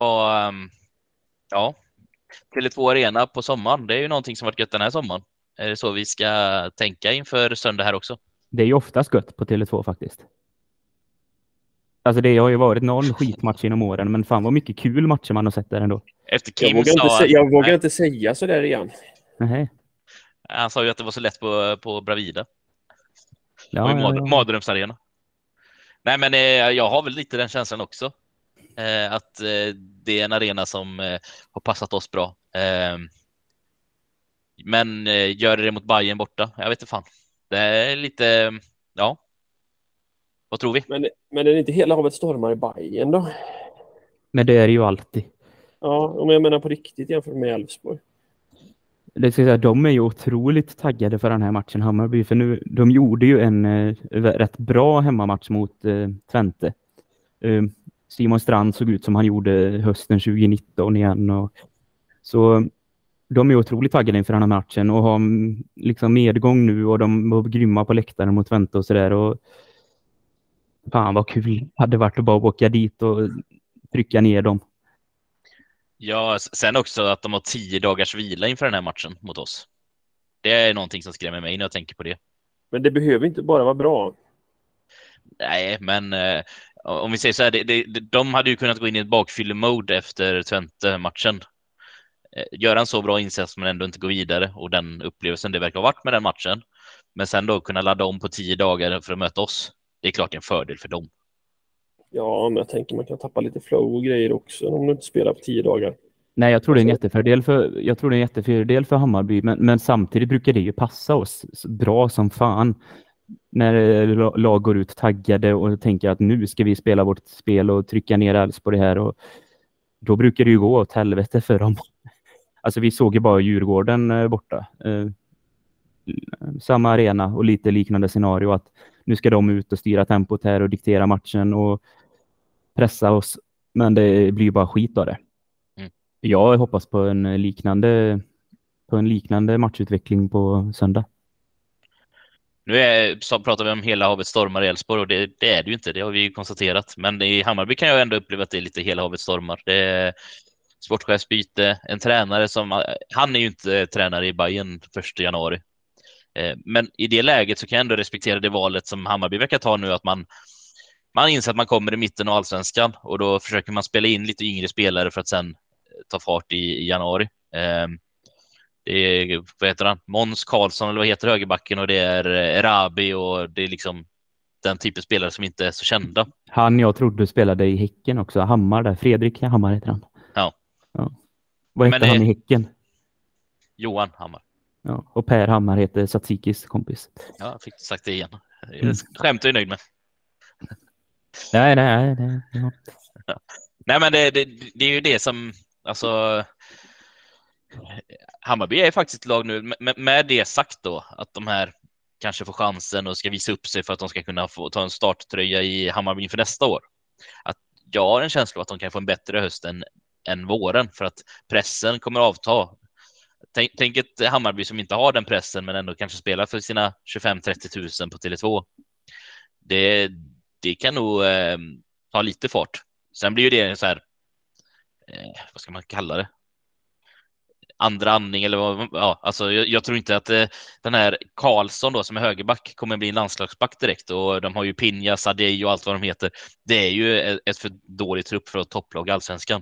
Och, um, ja, Tele2 Arena på sommaren. Det är ju någonting som varit gött den här sommaren. Är det så vi ska tänka inför söndag här också? Det är ju oftast gött på Tele2 faktiskt. Alltså det har ju varit någon skitmatch genom åren, men fan vad mycket kul matcher man har sett där ändå. Efter Kim jag vågar, sa inte, att, jag vågar inte säga så där igen. Nej. Han sa ju att det var så lätt på, på Bravida. Ja, ja, ja. Mardrömsarena. Nej, men eh, jag har väl lite den känslan också. Eh, att eh, det är en arena som eh, har passat oss bra. men gör det mot Bayern borta? Jag vet inte fan. Det är lite, ja. Vad tror vi? Men, men är det inte hela havet stormar i Bayern då? Men det är det ju alltid. Ja, om jag menar på riktigt jämfört med Elfsborg. Det ska säga, de är ju otroligt taggade för den här matchen, Hammarby. För nu, de gjorde ju en eh, rätt bra hemmamatch mot eh, Twente. Eh, Simon Strand såg ut som han gjorde hösten 2019 igen. Och, så de är otroligt taggade inför den här matchen och har liksom medgång nu och de var grymma på läktaren mot Twente och sådär. Fan vad kul det hade varit att bara åka dit och trycka ner dem. Ja, sen också att de har tio dagars vila inför den här matchen mot oss. Det är någonting som skrämmer mig när jag tänker på det. Men det behöver inte bara vara bra. Nej, men eh, om vi säger så här, det, det, de hade ju kunnat gå in i ett bakfyllemode efter Twente-matchen. Eh, göra en så bra insats men ändå inte gå vidare och den upplevelsen det verkar ha varit med den matchen. Men sen då kunna ladda om på tio dagar för att möta oss. Det är klart det är en fördel för dem. Ja, men jag tänker man kan tappa lite flow och grejer också om du inte spelar på tio dagar. Nej, jag tror det är en alltså- jättefördel för, jag tror det är en jättefördel för Hammarby, men, men samtidigt brukar det ju passa oss bra som fan när eh, lag går ut taggade och tänker att nu ska vi spela vårt spel och trycka ner Elfsborg här. Och då brukar det ju gå åt helvete för dem. Alltså vi såg ju bara Djurgården eh, borta. Eh, samma arena och lite liknande scenario att nu ska de ut och styra tempot här och diktera matchen och pressa oss. Men det blir bara skit av det. Mm. Jag hoppas på en liknande på en liknande matchutveckling på söndag. Nu är, så pratar vi om hela havet stormar i Elfsborg och det, det, är det ju inte, det har vi ju konstaterat. Men i Hammarby kan jag ändå uppleva att det är lite hela havet stormar. Det är sportchefsbyte, en tränare som, han är ju inte tränare i Bayern 1 januari. Eh, men i det läget så kan jag ändå respektera det valet som Hammarby verkar ta nu, att man, man inser att man kommer i mitten av allsvenskan och då försöker man spela in lite yngre spelare för att sen ta fart i, i januari. Eh, Eh, det är, vad heter han, Måns Karlsson eller vad heter högerbacken och det är Erabi och det är liksom den typen av spelare som inte är så kända. Han jag trodde spelade i Häcken också, Hammar där, Fredrik Hammar heter han. Ja. ja. Vad heter han i Häcken? Johan Hammar. Ja, och Per Hammar heter Satsikis kompis. Ja, jag fick sagt det igen. Mm. Skämt är jag nöjd med. Nej, nej, nej. nej. Ja. Nej, men det, det, det är ju det som, alltså, Hammarby är faktiskt ett lag nu, med, med det sagt då, att de här kanske får chansen och ska visa upp sig för att de ska kunna få ta en starttröja i Hammarby inför nästa år. Att jag har en känsla av att de kan få en bättre höst än, än våren för att pressen kommer att avta. Tänk, tänk ett Hammarby som inte har den pressen men ändå kanske spelar för sina 25-30 000 på Tele2. Det, det kan nog eh, ta lite fart. Sen blir ju det så här, eh, vad ska man kalla det? Andra andning eller vad, ja, alltså jag, jag, tror inte att eh, den här Karlsson då som är högerback kommer bli en landslagsback direkt och de har ju Pinja, Sadej och allt vad de heter. Det är ju ett, ett för dåligt trupp för att topplag allsvenskan.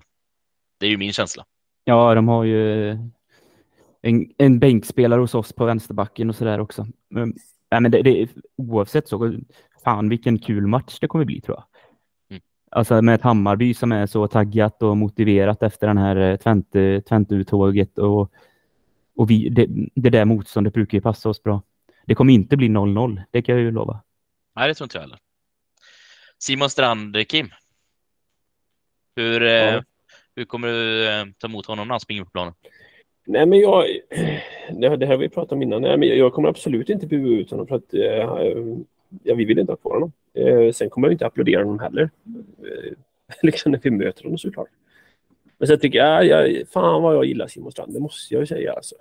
Det är ju min känsla. Ja, de har ju en, en bänkspelare hos oss på vänsterbacken och så där också. Men, nej, men det, det, oavsett så, fan vilken kul match det kommer bli tror jag. Alltså med ett Hammarby som är så taggat och motiverat efter den här eh, Twente, Twente-uttåget och, och vi, det, det där motståndet brukar ju passa oss bra. Det kommer inte bli 0-0, det kan jag ju lova. Nej, det tror inte jag heller. Simon Strand, Kim. Hur, eh, ja. hur kommer du eh, ta emot honom när han springer på planen? Nej, men jag... Det, det här har vi pratat om innan. Nej, men jag kommer absolut inte bua ut honom för att ja, vi vill inte ha kvar honom. Eh, sen kommer jag inte applådera honom heller. Eh, liksom när vi möter honom såklart. Men sen tycker jag, jag, fan vad jag gillar Simon Strand, det måste jag ju säga alltså.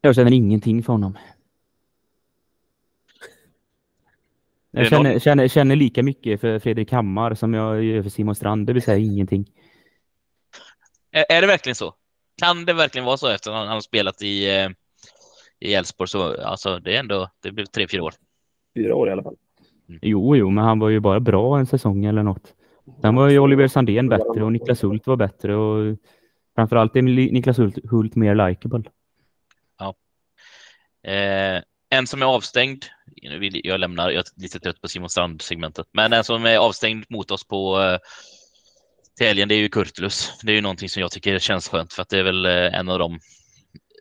Jag känner ingenting för honom. Jag känner, känner, känner, lika mycket för Fredrik Hammar som jag gör för Simon Strand, det vill säga ingenting. Är, är det verkligen så? Kan det verkligen vara så efter att han har spelat i eh, i Elfsborg så alltså det är ändå det blev tre, fyra år. Fyra år i alla fall. Mm. Jo, jo, men han var ju bara bra en säsong eller något. Sen var ju Oliver Sandén bättre och Niklas Hult var bättre och framförallt är Niklas Hult, Hult mer likable. Ja. Eh, en som är avstängd, jag lämnar, jag är lite trött på Simon Strand-segmentet, men en som är avstängd mot oss på eh, till helgen, det är ju Kurtulus. Det är ju någonting som jag tycker känns skönt för att det är väl eh, en av de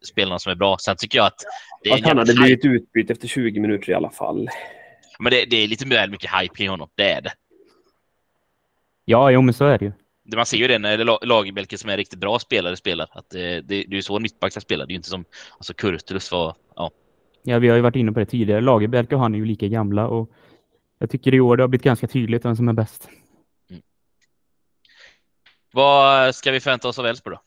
spelarna som är bra. Sen tycker jag att... Det är att han hade blivit utbytt efter 20 minuter i alla fall. Men det, det är lite väl mycket hype kring honom. Det är det. Ja, jo, men så är det ju. Man ser ju det när Lagerbälke som är riktigt bra spelare spelar. Att det, det, det är ju så mittbackar spelar. Det är ju inte som alltså Kurtulus var. Ja. ja, vi har ju varit inne på det tidigare. Lagerbälke och han är ju lika gamla och jag tycker i år det har blivit ganska tydligt vem som är bäst. Mm. Vad ska vi förvänta oss av Elfsborg då?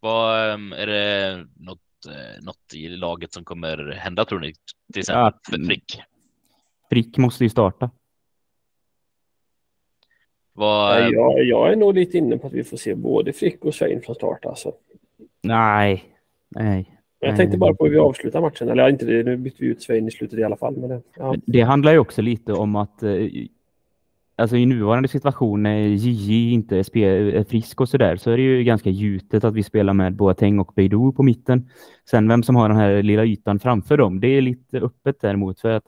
Vad, ehm, är det något, eh, något i laget som kommer hända tror ni? Till exempel ja, Frick? Frick måste ju starta. Vad... Jag, jag är nog lite inne på att vi får se både Frick och Svein från start. Alltså. Nej, nej. Jag tänkte bara på hur vi avslutar matchen. Eller inte det, nu bytte vi ut Svein i slutet i alla fall. Men det, ja. det handlar ju också lite om att eh, alltså i nuvarande situation när JJ inte är, är frisk och sådär så är det ju ganska gjutet att vi spelar med Boateng och Beidou på mitten. Sen vem som har den här lilla ytan framför dem, det är lite öppet däremot för att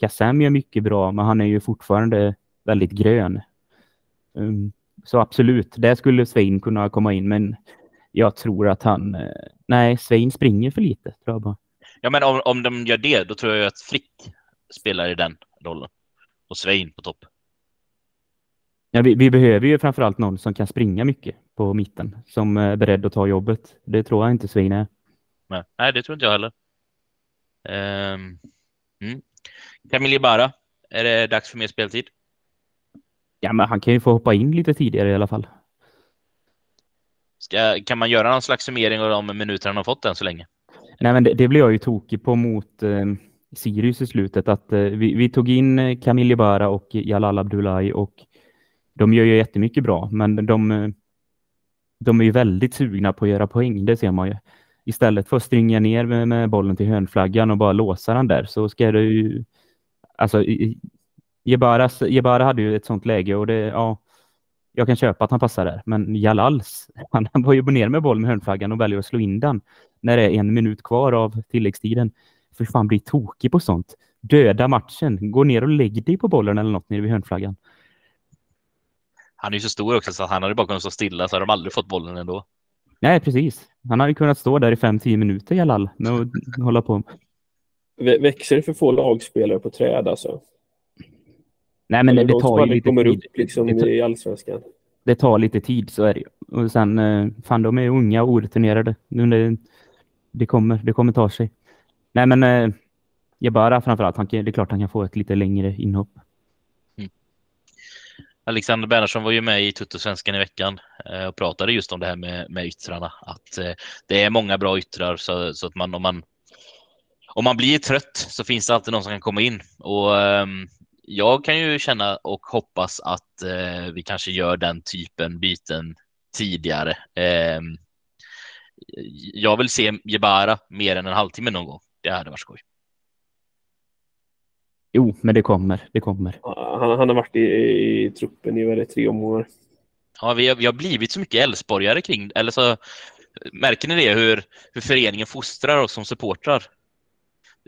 Kassem gör mycket bra, men han är ju fortfarande väldigt grön. Um, så absolut, där skulle Svein kunna komma in, men jag tror att han... Eh, nej, Svein springer för lite, tror jag bara. Ja, men om, om de gör det, då tror jag att Frick spelar i den rollen. Och Svein på topp. Ja, vi, vi, behöver ju framförallt någon som kan springa mycket på mitten. Som är beredd att ta jobbet. Det tror jag inte Svein är. Nej, Nej det tror inte jag heller. Um, mm. Camille Bara, är det dags för mer speltid? Ja, men han kan ju få hoppa in lite tidigare i alla fall. Ska, kan man göra någon slags summering av de minuter han har fått än så länge? Nej, men det, det blev jag ju tokig på mot eh, Sirius i slutet. Att eh, vi, vi, tog in eh, Camille Bara och Jalal Abdullahi och de gör ju jättemycket bra, men de, de är ju väldigt sugna på att göra poäng. Det ser man ju. Istället för att stringa ner med, med bollen till hörnflaggan och bara låsa den där så ska det ju... Alltså, Jebaras, Jebara hade ju ett sånt läge och det, ja, jag kan köpa att han passar där. Men Jalals, han var ju ner med bollen med hörnflaggan och väljer att slå in den när det är en minut kvar av tilläggstiden. För fan bli tokig på sånt. Döda matchen. Gå ner och lägg dig på bollen eller något nere vid hörnflaggan. Han är ju så stor också så han hade bara kunnat stå stilla så hade de aldrig fått bollen ändå. Nej, precis. Han hade kunnat stå där i 5-10 minuter Jalal med att hålla på. Växer det för få lagspelare på träd alltså? Nej, men det, det tar ju lite tid. Upp, liksom, det, i allsvenskan. Det tar lite tid, så är det ju. Och sen, eh, fan, de är unga och orutinerade. Det, det, kommer, det kommer ta sig. Nej, men eh, Jebara framförallt, han, det är klart han kan få ett lite längre inhopp. Alexander Bernhardsson var ju med i Tuttosvenskan i veckan eh, och pratade just om det här med, med yttrarna. Att eh, det är många bra yttrar så, så att man om man om man blir trött så finns det alltid någon som kan komma in och ehm, jag kan ju känna och hoppas att eh, vi kanske gör den typen byten tidigare. Ehm, jag vill se Jebara mer än en halvtimme någon gång. Det hade varit skoj. Jo, men det kommer. Det kommer. Han, han har varit i, i truppen i väl tre omgångar. Ja, vi har, vi har blivit så mycket Elfsborgare kring, eller så märker ni det hur, hur föreningen fostrar oss som supportrar?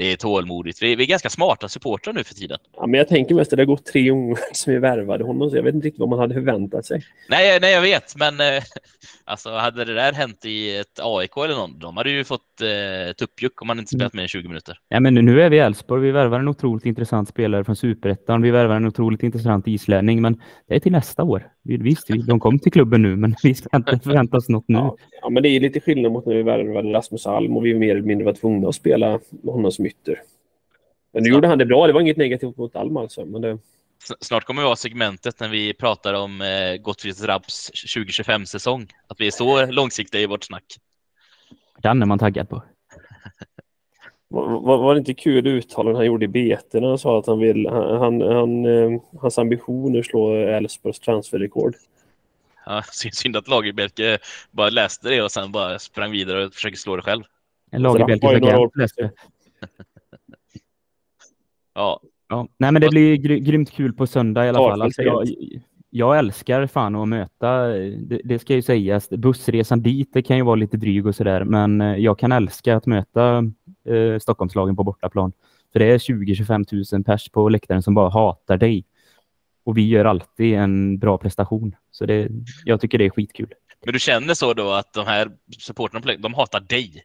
Det är tålmodigt. Vi, vi är ganska smarta supportrar nu för tiden. Ja, men jag tänker mest att det har gått tre gånger som vi värvade honom, så jag vet inte riktigt vad man hade förväntat sig. Nej, nej jag vet, men eh, alltså, hade det där hänt i ett AIK eller någon, de hade ju fått eh, tuppjuck om man inte spelat mer än 20 minuter. Ja, men nu är vi i Elfsborg. Vi värvar en otroligt intressant spelare från Superettan. Vi värvar en otroligt intressant islänning, men det är till nästa år. Visst, de kom till klubben nu, men vi ska inte förvänta oss något nu. Ja, ja, men det är lite skillnad mot när vi värvade Rasmus Alm och vi mer eller mindre var tvungna att spela honom som ytter. Men nu gjorde han det bra. Det var inget negativt mot Alm alltså. Men det... Snart kommer vi ha segmentet när vi pratar om eh, Gottfried Raps 2025-säsong. Att vi är så långsiktiga i vårt snack. Den är man taggad på. Var, var, var, det inte kul uttalande han gjorde i BT när han sa att han vill, han, han, han eh, hans ambition är att slå Elfsborgs transferrekord? Ja, synd att Lagerbjälke bara läste det och sen bara sprang vidare och försöker slå det själv. Lagerbjälke läste Ja. ja. Nej, men det blir gry grymt kul på söndag i alla fall. Alltså, jag, jag älskar fan att möta, det, det, ska ju sägas, bussresan dit det kan ju vara lite dryg och sådär, men eh, jag kan älska att möta eh, Stockholmslagen på bortaplan. För det är 20-25 000 pers på läktaren som bara hatar dig. Och vi gör alltid en bra prestation. Så det, jag tycker det är skitkul. Men du känner så då att de här supportrarna, de hatar dig?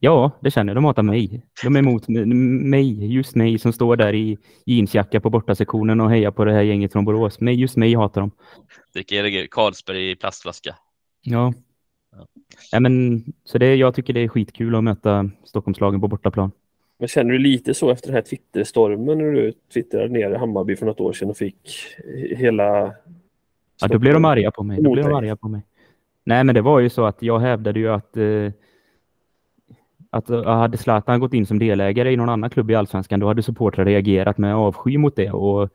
Ja, det känner jag. De hatar mig. De är emot mig, just mig som står där i jeansjacka på bortasektionen och hejar på det här gänget från Borås. Men just mig hatar de. Dricker Carlsberg i plastflaska. Ja. ja. ja men, så det, jag tycker det är skitkul att möta Stockholmslagen på bortaplan. Men känner du lite så efter den här Twitterstormen när du twittrade ner i Hammarby för något år sedan och fick hela... Ja, då blev de arga på mig. Då blev de arga på mig. Nej, men det var ju så att jag hävdade ju att eh, att eh, hade Zlatan gått in som delägare i någon annan klubb i allsvenskan, då hade supportrar reagerat med avsky mot det och,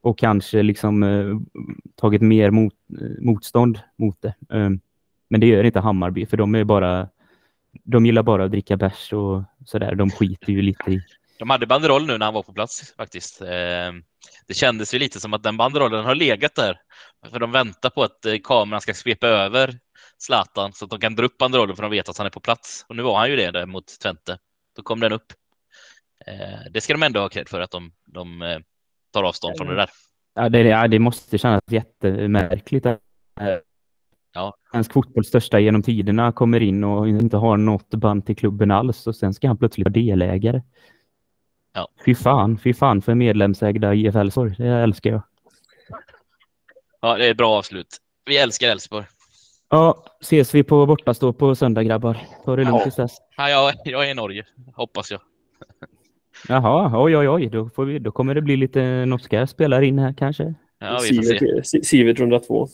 och kanske liksom eh, tagit mer mot, eh, motstånd mot det. Um, men det gör inte Hammarby, för de är bara de gillar bara att dricka bärs och sådär. De skiter ju lite i. De hade banderoll nu när han var på plats faktiskt. Ehm, det kändes ju lite som att den banderollen har legat där. För de väntar på att eh, kameran ska svepa över Zlatan så att de kan dra upp banderollen för de vet att han är på plats. Och nu var han ju det där mot Twente. Då kom den upp. Eh, det ska de ändå ha cred för att de, de eh, tar avstånd från det där. Ja, det, ja, det måste kännas jättemärkligt. Ja. Svensk fotbolls största genom tiderna kommer in och inte har något band till klubben alls och sen ska han plötsligt vara delägare. Ja. Fy fan, fy fan för medlemsägda IF Elfsborg. Det älskar jag. Ja, det är ett bra avslut. Vi älskar Elfsborg. Ja, ses vi på bortastå på söndag grabbar. Ta det lugnt tills dess. Ja, jag, jag är i Norge, hoppas jag. Jaha, oj oj oj. Då, får vi, då kommer det bli lite norska spelare in här kanske. Ja, se. Sivert 102.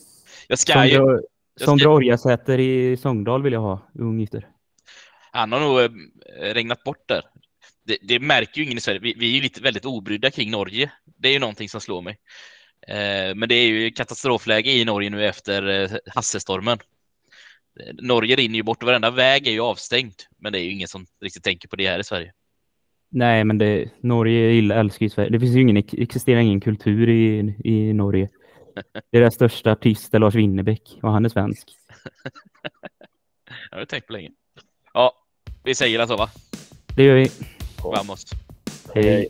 Jag ska ju... Sondra, Sondra Orjasäter i Sångdal vill jag ha, ungifter. Han har nog äh, regnat bort där. Det, det, märker ju ingen i Sverige. Vi, vi är ju lite väldigt obrydda kring Norge. Det är ju någonting som slår mig. Eh, men det är ju katastrofläge i Norge nu efter eh, Hassestormen. Norge rinner ju bort och varenda väg är ju avstängd. Men det är ju ingen som riktigt tänker på det här i Sverige. Nej, men det, Norge älskar ju Sverige. Det finns ju ingen, existerar ingen kultur i, i Norge. Deras största artist är Lars Winnerbäck och han är svensk. jag har tänkt på länge. Ja, vi säger det så va? Det gör vi. Vamos. Hej.